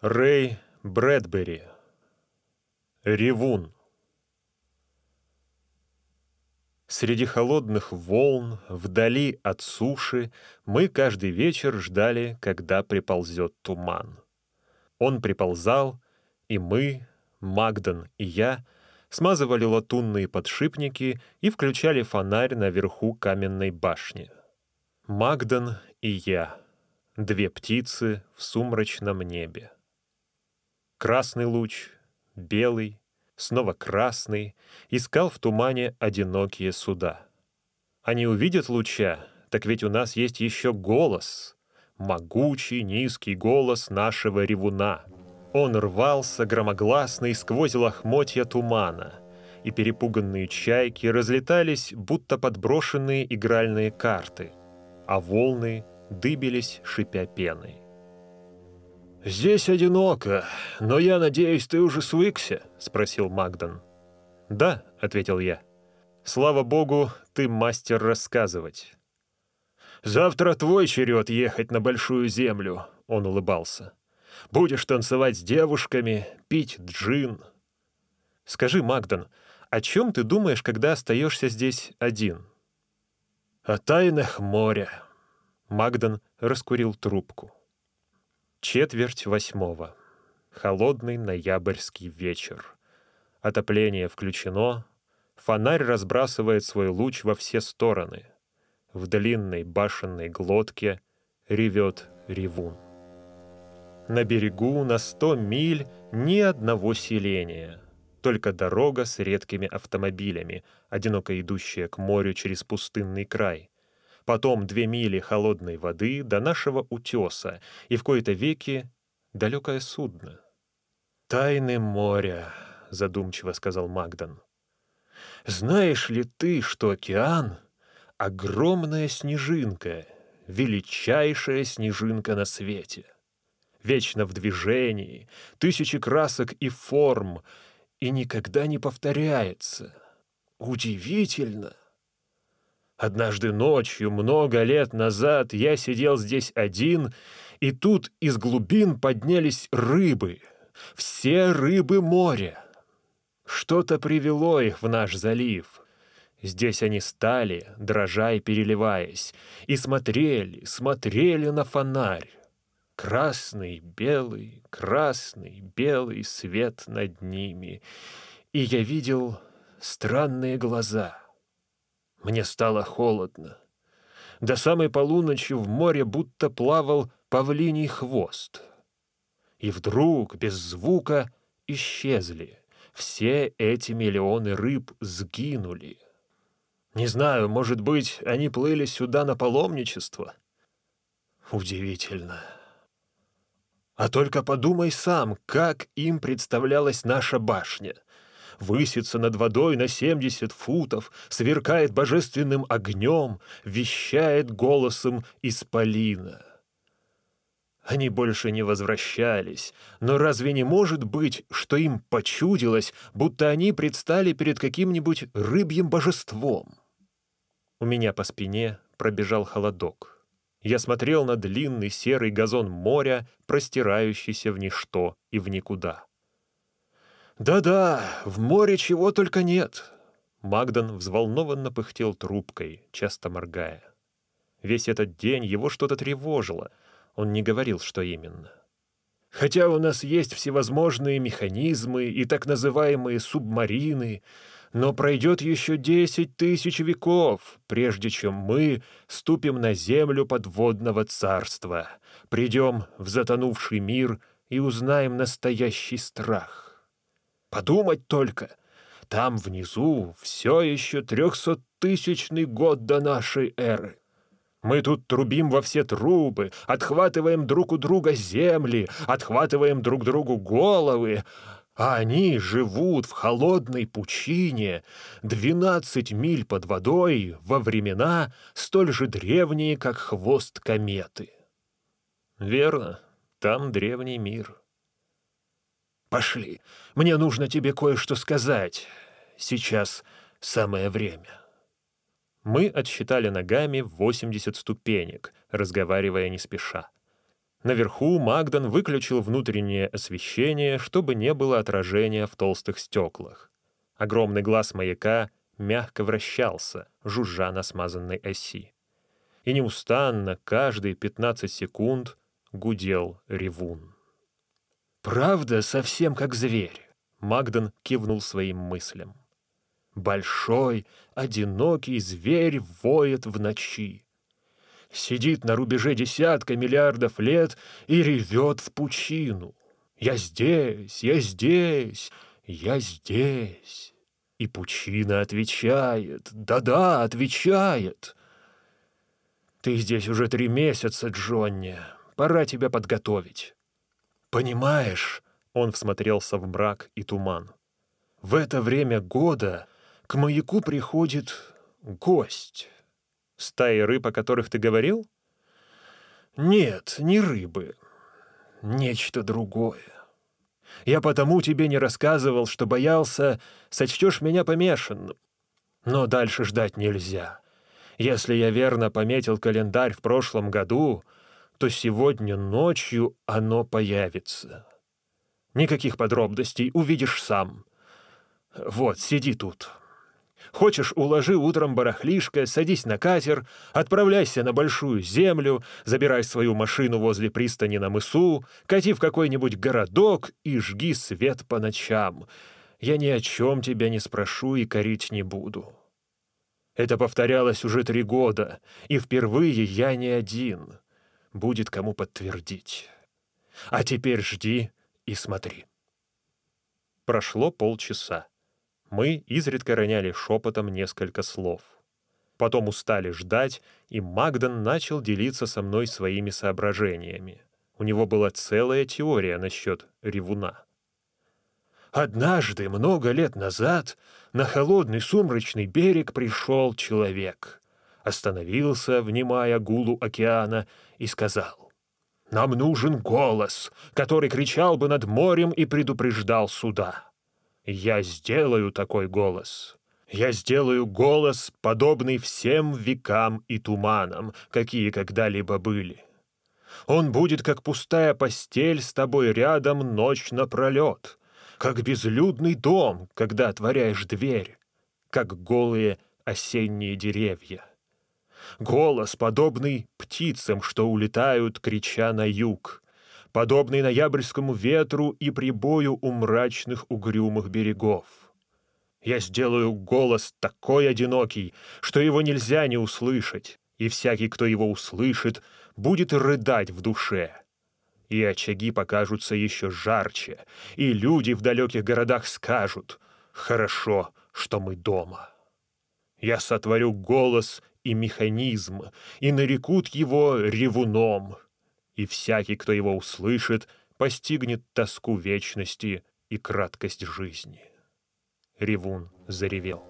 Рэй Брэдбери. Ревун. Среди холодных волн, вдали от суши, мы каждый вечер ждали, когда приползет туман. Он приползал, и мы, Магдан и я, смазывали латунные подшипники и включали фонарь наверху каменной башни. Магдан и я, две птицы в сумрачном небе. Красный луч, белый, снова красный, искал в тумане одинокие суда. Они увидят луча, так ведь у нас есть еще голос, могучий низкий голос нашего ревуна. Он рвался громогласный сквозь лохмотья тумана, и перепуганные чайки разлетались, будто подброшенные игральные карты, а волны дыбились, шипя пеной. «Здесь одиноко, но я надеюсь, ты уже свыкся?» — спросил Магдан. «Да», — ответил я. «Слава богу, ты мастер рассказывать». «Завтра твой черед ехать на Большую Землю», — он улыбался. «Будешь танцевать с девушками, пить джин». «Скажи, Магдан, о чем ты думаешь, когда остаешься здесь один?» «О тайнах моря». Магдан раскурил трубку. Четверть восьмого. Холодный ноябрьский вечер. Отопление включено. Фонарь разбрасывает свой луч во все стороны. В длинной башенной глотке ревет ревун. На берегу на сто миль ни одного селения. Только дорога с редкими автомобилями, одиноко идущая к морю через пустынный край — потом две мили холодной воды до нашего утеса, и в кои-то веки далекое судно. «Тайны моря», — задумчиво сказал Магдан. «Знаешь ли ты, что океан — огромная снежинка, величайшая снежинка на свете? Вечно в движении, тысячи красок и форм, и никогда не повторяется. Удивительно!» Однажды ночью, много лет назад, я сидел здесь один, и тут из глубин поднялись рыбы, все рыбы моря. Что-то привело их в наш залив. Здесь они стали, дрожа и переливаясь, и смотрели, смотрели на фонарь. Красный, белый, красный, белый свет над ними. И я видел странные глаза — мне стало холодно. До самой полуночи в море будто плавал павлиний хвост. И вдруг, без звука, исчезли. Все эти миллионы рыб сгинули. Не знаю, может быть, они плыли сюда на паломничество? Удивительно. А только подумай сам, как им представлялась наша башня — высится над водой на семьдесят футов, сверкает божественным огнем, вещает голосом исполина. Они больше не возвращались, но разве не может быть, что им почудилось, будто они предстали перед каким-нибудь рыбьим божеством? У меня по спине пробежал холодок. Я смотрел на длинный серый газон моря, простирающийся в ничто и в никуда. «Да-да, в море чего только нет!» Магдан взволнованно пыхтел трубкой, часто моргая. Весь этот день его что-то тревожило. Он не говорил, что именно. «Хотя у нас есть всевозможные механизмы и так называемые субмарины, но пройдет еще десять тысяч веков, прежде чем мы ступим на землю подводного царства, придем в затонувший мир и узнаем настоящий страх». Подумать только, там внизу все еще трехсоттысячный год до нашей эры. Мы тут трубим во все трубы, отхватываем друг у друга земли, отхватываем друг другу головы, а они живут в холодной пучине, двенадцать миль под водой во времена столь же древние, как хвост кометы. Верно, там древний мир. Пошли. Мне нужно тебе кое-что сказать. Сейчас самое время». Мы отсчитали ногами 80 ступенек, разговаривая не спеша. Наверху Магдан выключил внутреннее освещение, чтобы не было отражения в толстых стеклах. Огромный глаз маяка мягко вращался, жужжа на смазанной оси. И неустанно, каждые 15 секунд, гудел ревун. «Правда, совсем как зверь», — Магдан кивнул своим мыслям. «Большой, одинокий зверь воет в ночи сидит на рубеже десятка миллиардов лет и ревет в пучину. «Я здесь, я здесь, я здесь». И пучина отвечает, да-да, отвечает. «Ты здесь уже три месяца, Джонни, пора тебя подготовить». «Понимаешь?» — он всмотрелся в мрак и туман. «В это время года к маяку приходит гость». Стаи рыб, о которых ты говорил? Нет, не рыбы. Нечто другое. Я потому тебе не рассказывал, что боялся, сочтешь меня помешанным. Но дальше ждать нельзя. Если я верно пометил календарь в прошлом году, то сегодня ночью оно появится. Никаких подробностей, увидишь сам. Вот, сиди тут. Хочешь, уложи утром барахлишко, садись на катер, отправляйся на большую землю, забирай свою машину возле пристани на мысу, кати в какой-нибудь городок и жги свет по ночам. Я ни о чем тебя не спрошу и корить не буду. Это повторялось уже три года, и впервые я не один. Будет кому подтвердить. А теперь жди и смотри. Прошло полчаса. Мы изредка роняли шепотом несколько слов. Потом устали ждать, и Магдан начал делиться со мной своими соображениями. У него была целая теория насчет ревуна. Однажды, много лет назад, на холодный сумрачный берег пришел человек. Остановился, внимая гулу океана, и сказал, «Нам нужен голос, который кричал бы над морем и предупреждал суда». Я сделаю такой голос. Я сделаю голос, подобный всем векам и туманам, какие когда-либо были. Он будет, как пустая постель с тобой рядом ночь напролет, как безлюдный дом, когда отворяешь дверь, как голые осенние деревья. Голос, подобный птицам, что улетают, крича на юг, подобный ноябрьскому ветру и прибою у мрачных угрюмых берегов. Я сделаю голос такой одинокий, что его нельзя не услышать, и всякий, кто его услышит, будет рыдать в душе. И очаги покажутся еще жарче, и люди в далеких городах скажут «Хорошо, что мы дома». Я сотворю голос и механизм, и нарекут его ревуном — и всякий, кто его услышит, постигнет тоску вечности и краткость жизни. Ревун заревел.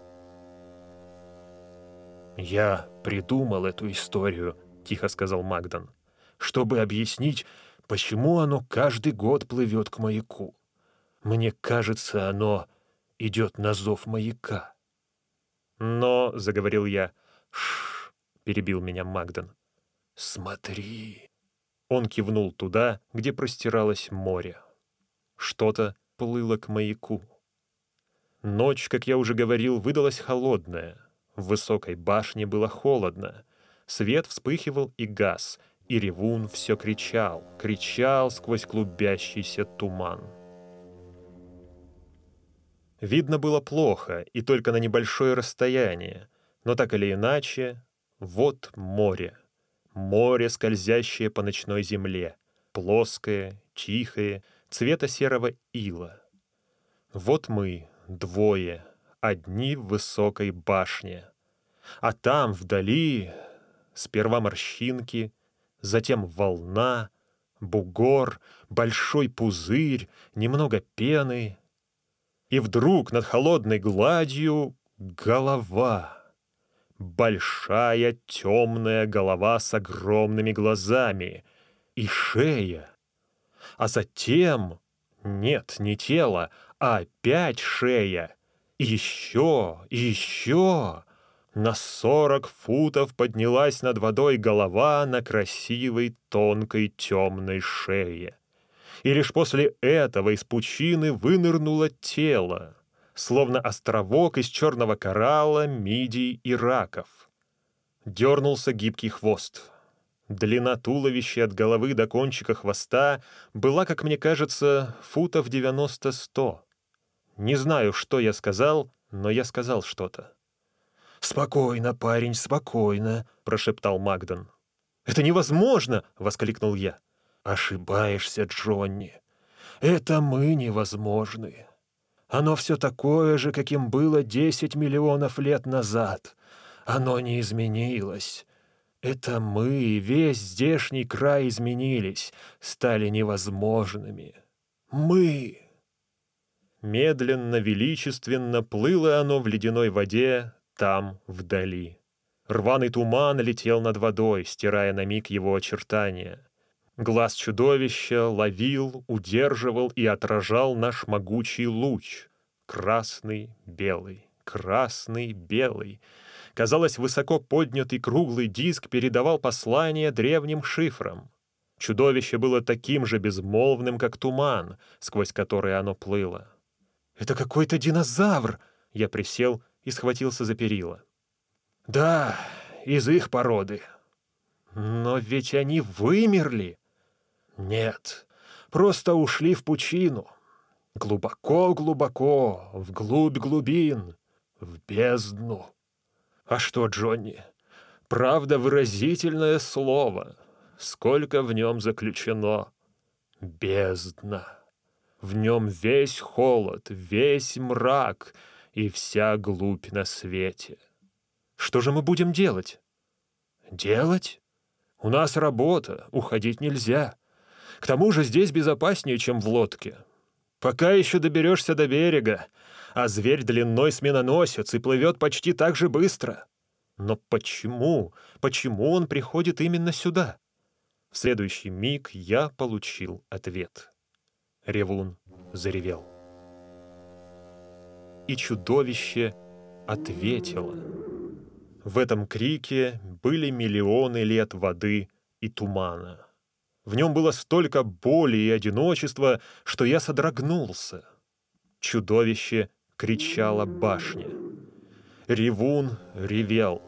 «Я придумал эту историю», — тихо сказал Магдан, «чтобы объяснить, почему оно каждый год плывет к маяку. Мне кажется, оно идет на зов маяка». «Но», — заговорил я, — «шш», — перебил меня Магдан, — «смотри». Он кивнул туда, где простиралось море. Что-то плыло к маяку. Ночь, как я уже говорил, выдалась холодная. В высокой башне было холодно. Свет вспыхивал и газ, и ревун все кричал, кричал сквозь клубящийся туман. Видно было плохо и только на небольшое расстояние, но так или иначе, вот море. Море, скользящее по ночной земле, плоское, тихое, цвета серого ила. Вот мы, двое, одни в высокой башне. А там, вдали, сперва морщинки, затем волна, бугор, большой пузырь, немного пены. И вдруг над холодной гладью голова — большая темная голова с огромными глазами и шея. А затем, нет, не тело, а опять шея, еще, еще, На сорок футов поднялась над водой голова на красивой тонкой темной шее. И лишь после этого из пучины вынырнуло тело, словно островок из черного коралла, мидий и раков. Дернулся гибкий хвост. Длина туловища от головы до кончика хвоста была, как мне кажется, футов 90-100. Не знаю, что я сказал, но я сказал что-то. «Спокойно, парень, спокойно», — прошептал Магдон. «Это невозможно!» — воскликнул я. «Ошибаешься, Джонни. Это мы невозможны. Оно все такое же, каким было десять миллионов лет назад. Оно не изменилось. Это мы, весь здешний край изменились, стали невозможными. Мы!» Медленно, величественно плыло оно в ледяной воде там, вдали. Рваный туман летел над водой, стирая на миг его очертания. Глаз чудовища ловил, удерживал и отражал наш могучий луч. Красный, белый, красный, белый. Казалось, высоко поднятый круглый диск передавал послание древним шифрам. Чудовище было таким же безмолвным, как туман, сквозь который оно плыло. «Это какой-то динозавр!» Я присел и схватился за перила. «Да, из их породы. Но ведь они вымерли!» «Нет, просто ушли в пучину. Глубоко-глубоко, вглубь глубин, в бездну. А что, Джонни, правда выразительное слово. Сколько в нем заключено? Бездна!» В нем весь холод, весь мрак и вся глубь на свете. Что же мы будем делать? Делать? У нас работа, уходить нельзя. К тому же здесь безопаснее, чем в лодке. Пока еще доберешься до берега, а зверь длинной сменоносец и плывет почти так же быстро. Но почему, почему он приходит именно сюда? В следующий миг я получил ответ. Ревун заревел. И чудовище ответило. В этом крике были миллионы лет воды и тумана. В нем было столько боли и одиночества, что я содрогнулся. Чудовище кричало башня. Ревун ревел.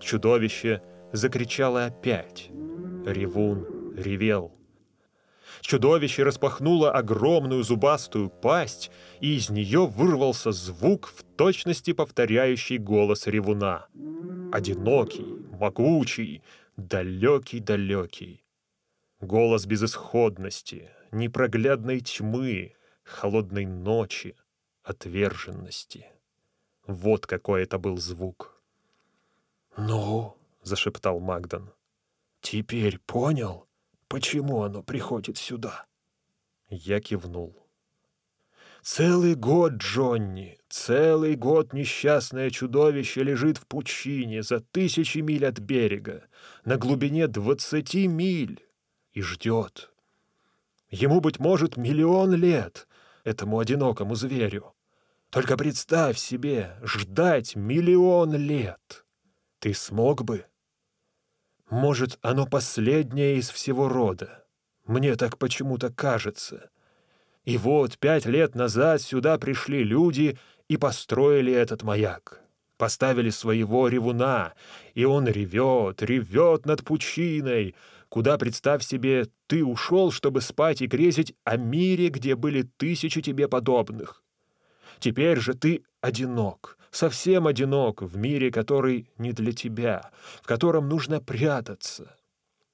Чудовище закричало опять. Ревун ревел. Чудовище распахнуло огромную зубастую пасть, и из нее вырвался звук, в точности повторяющий голос ревуна. Одинокий, могучий, далекий-далекий. Голос безысходности, непроглядной тьмы, холодной ночи, отверженности. Вот какой это был звук. «Ну?» — зашептал Магдан. «Теперь понял?» Почему оно приходит сюда?» Я кивнул. «Целый год, Джонни, целый год несчастное чудовище лежит в пучине за тысячи миль от берега, на глубине двадцати миль, и ждет. Ему, быть может, миллион лет, этому одинокому зверю. Только представь себе, ждать миллион лет. Ты смог бы?» Может, оно последнее из всего рода. Мне так почему-то кажется. И вот пять лет назад сюда пришли люди и построили этот маяк. Поставили своего ревуна, и он ревет, ревет над пучиной, куда, представь себе, ты ушел, чтобы спать и грезить о мире, где были тысячи тебе подобных. Теперь же ты одинок, совсем одинок в мире, который не для тебя, в котором нужно прятаться.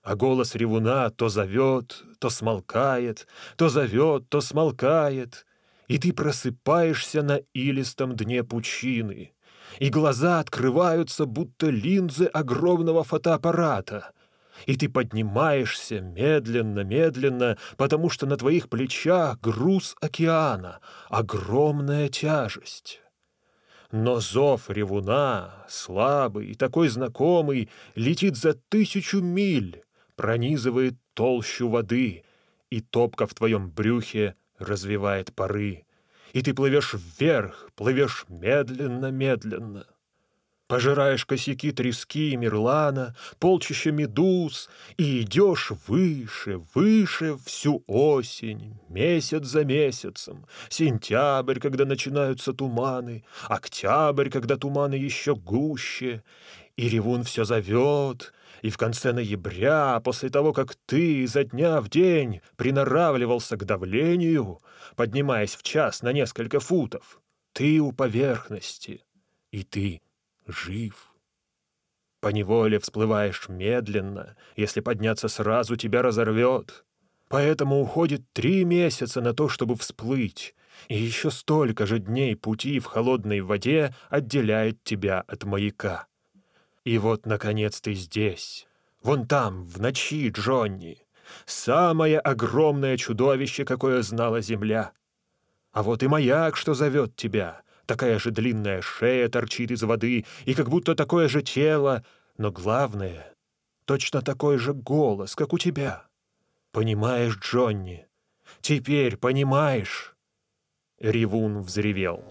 А голос ревуна то зовет, то смолкает, то зовет, то смолкает, и ты просыпаешься на илистом дне пучины, и глаза открываются, будто линзы огромного фотоаппарата, и ты поднимаешься медленно-медленно, потому что на твоих плечах груз океана, огромная тяжесть. Но зов ревуна, слабый и такой знакомый, летит за тысячу миль, пронизывает толщу воды, и топка в твоем брюхе развивает пары. И ты плывешь вверх, плывешь медленно-медленно. пожираешь косяки трески и мерлана, полчища медуз, и идешь выше, выше всю осень, месяц за месяцем, сентябрь, когда начинаются туманы, октябрь, когда туманы еще гуще, и ревун все зовет, и в конце ноября, после того, как ты изо дня в день приноравливался к давлению, поднимаясь в час на несколько футов, ты у поверхности, и ты жив. По неволе всплываешь медленно, если подняться сразу тебя разорвет. Поэтому уходит три месяца на то, чтобы всплыть, и еще столько же дней пути в холодной воде отделяет тебя от маяка. И вот, наконец, ты здесь, вон там, в ночи, Джонни, самое огромное чудовище, какое знала Земля. А вот и маяк, что зовет тебя, такая же длинная шея торчит из воды, и как будто такое же тело, но главное — точно такой же голос, как у тебя. Понимаешь, Джонни? Теперь понимаешь?» Ревун взревел.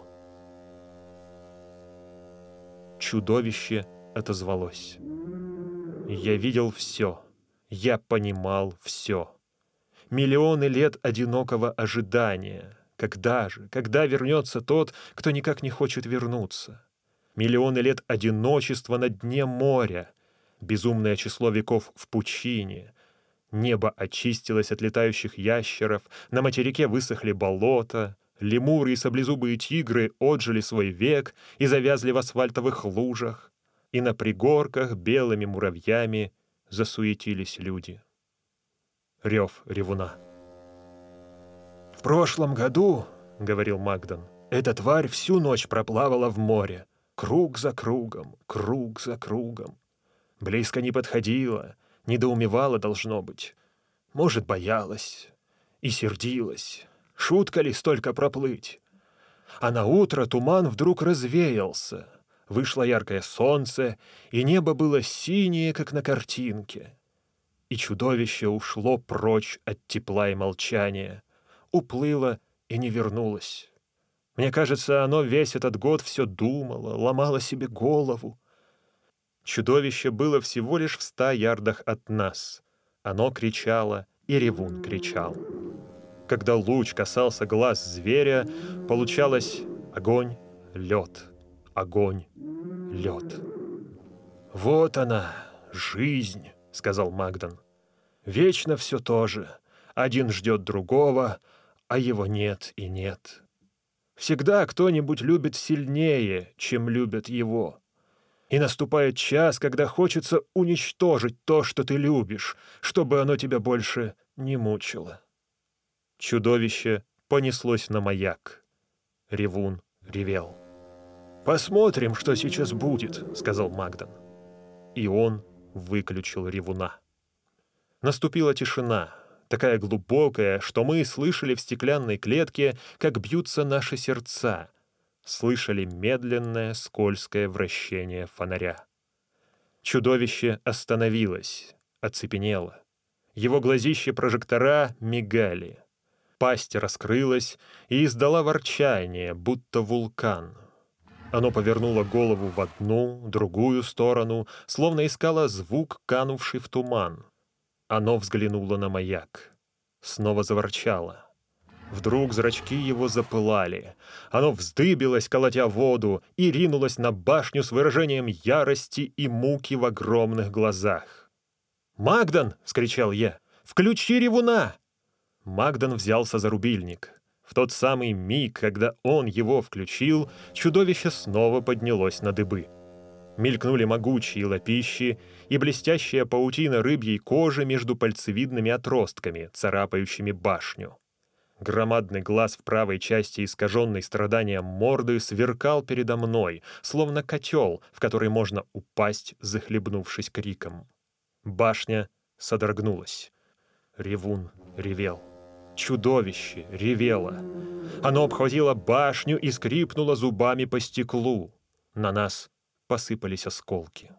Чудовище отозвалось. «Я видел все. Я понимал все. Миллионы лет одинокого ожидания — когда же, когда вернется тот, кто никак не хочет вернуться? Миллионы лет одиночества на дне моря, безумное число веков в пучине. Небо очистилось от летающих ящеров, на материке высохли болота, лемуры и саблезубые тигры отжили свой век и завязли в асфальтовых лужах, и на пригорках белыми муравьями засуетились люди. Рев ревуна прошлом году, — говорил Магдан, — эта тварь всю ночь проплавала в море, круг за кругом, круг за кругом. Близко не подходила, недоумевала, должно быть. Может, боялась и сердилась. Шутка ли столько проплыть? А на утро туман вдруг развеялся. Вышло яркое солнце, и небо было синее, как на картинке. И чудовище ушло прочь от тепла и молчания, уплыло и не вернулось. Мне кажется, оно весь этот год все думало, ломало себе голову. Чудовище было всего лишь в ста ярдах от нас. Оно кричало, и ревун кричал. Когда луч касался глаз зверя, получалось огонь, лед, огонь, лед. «Вот она, жизнь», — сказал Магдан. «Вечно все то же. Один ждет другого, а его нет и нет. Всегда кто-нибудь любит сильнее, чем любят его. И наступает час, когда хочется уничтожить то, что ты любишь, чтобы оно тебя больше не мучило. Чудовище понеслось на маяк. Ревун ревел. «Посмотрим, что сейчас будет», — сказал Магдан. И он выключил ревуна. Наступила тишина, такая глубокая, что мы слышали в стеклянной клетке, как бьются наши сердца, слышали медленное скользкое вращение фонаря. Чудовище остановилось, оцепенело. Его глазища прожектора мигали. Пасть раскрылась и издала ворчание, будто вулкан. Оно повернуло голову в одну, другую сторону, словно искало звук, канувший в туман. Оно взглянуло на маяк. Снова заворчало. Вдруг зрачки его запылали. Оно вздыбилось, колотя воду, и ринулось на башню с выражением ярости и муки в огромных глазах. «Магдан!» — вскричал я. «Включи ревуна!» Магдан взялся за рубильник. В тот самый миг, когда он его включил, чудовище снова поднялось на дыбы. Мелькнули могучие лапищи и блестящая паутина рыбьей кожи между пальцевидными отростками, царапающими башню. Громадный глаз в правой части искаженной страданием морды сверкал передо мной, словно котел, в который можно упасть, захлебнувшись криком. Башня содрогнулась. Ревун ревел. Чудовище ревело. Оно обхватило башню и скрипнуло зубами по стеклу. На нас посыпались осколки.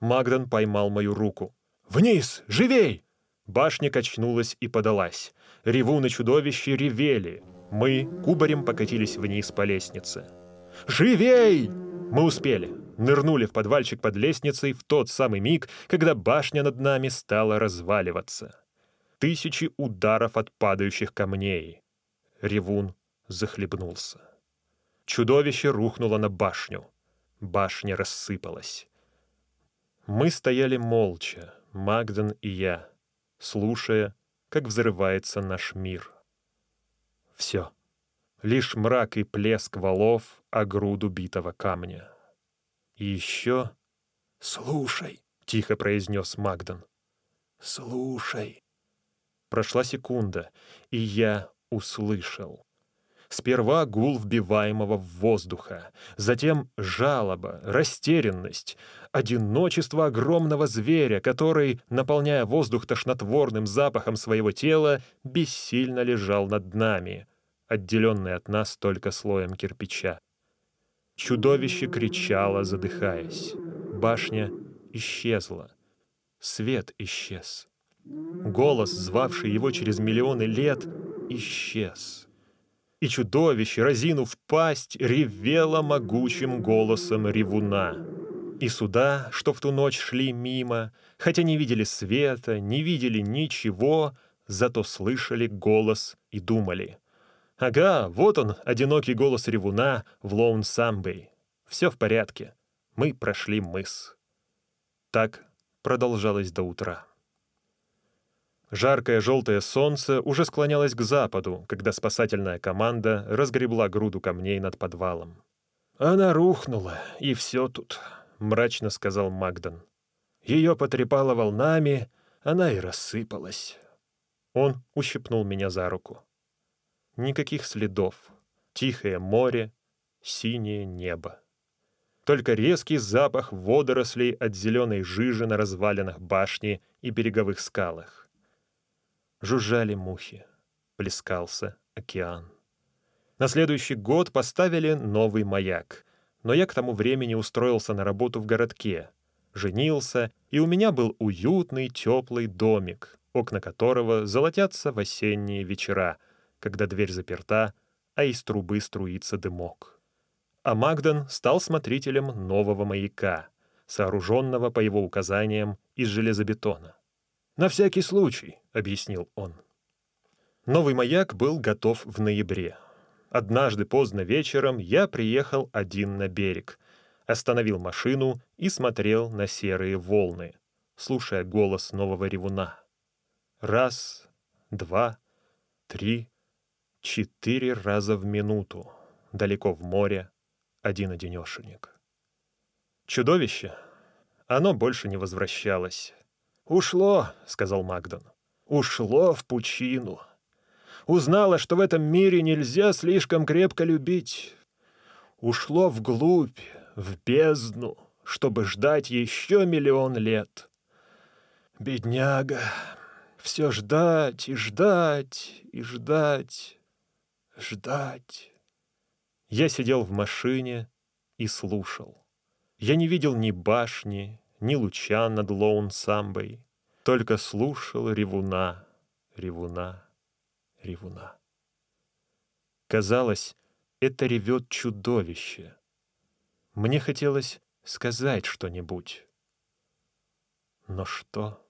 Магдан поймал мою руку. «Вниз! Живей!» Башня качнулась и подалась. Ревун и чудовище ревели. Мы кубарем покатились вниз по лестнице. «Живей!» Мы успели. нырнули в подвальчик под лестницей в тот самый миг, когда башня над нами стала разваливаться. Тысячи ударов от падающих камней. Ревун захлебнулся. Чудовище рухнуло на башню. Башня рассыпалась. Мы стояли молча, Магден и я, слушая, как взрывается наш мир. Все. Лишь мрак и плеск валов о груду битого камня. И еще... «Слушай», — тихо произнес Магден. «Слушай». Прошла секунда, и я услышал. Сперва гул вбиваемого в воздуха, затем жалоба, растерянность, одиночество огромного зверя, который, наполняя воздух тошнотворным запахом своего тела, бессильно лежал над нами, отделенный от нас только слоем кирпича. Чудовище кричало, задыхаясь. Башня исчезла. Свет исчез. Голос, звавший его через миллионы лет, исчез и чудовище, разинув пасть, ревело могучим голосом ревуна. И суда, что в ту ночь шли мимо, хотя не видели света, не видели ничего, зато слышали голос и думали. «Ага, вот он, одинокий голос ревуна в Лоун-Самбей. Все в порядке. Мы прошли мыс». Так продолжалось до утра. Жаркое желтое солнце уже склонялось к западу, когда спасательная команда разгребла груду камней над подвалом. «Она рухнула, и все тут», — мрачно сказал Магдан. «Ее потрепало волнами, она и рассыпалась». Он ущипнул меня за руку. Никаких следов. Тихое море, синее небо. Только резкий запах водорослей от зеленой жижи на развалинах башни и береговых скалах. Жужжали мухи. Плескался океан. На следующий год поставили новый маяк. Но я к тому времени устроился на работу в городке. Женился, и у меня был уютный, теплый домик, окна которого золотятся в осенние вечера, когда дверь заперта, а из трубы струится дымок. А Магден стал смотрителем нового маяка, сооруженного по его указаниям из железобетона. «На всякий случай», — объяснил он. Новый маяк был готов в ноябре. Однажды поздно вечером я приехал один на берег, остановил машину и смотрел на серые волны, слушая голос нового ревуна. Раз, два, три, четыре раза в минуту, далеко в море, один-одинешенек. Чудовище, оно больше не возвращалось. «Ушло», — сказал Магдон. «Ушло в пучину. Узнала, что в этом мире нельзя слишком крепко любить. Ушло вглубь, в бездну, чтобы ждать еще миллион лет. Бедняга, все ждать и ждать и ждать, ждать». Я сидел в машине и слушал. Я не видел ни башни, ни луча над Лоун-Самбой, только слушал ревуна, ревуна, ревуна. Казалось, это ревет чудовище. Мне хотелось сказать что-нибудь. Но что?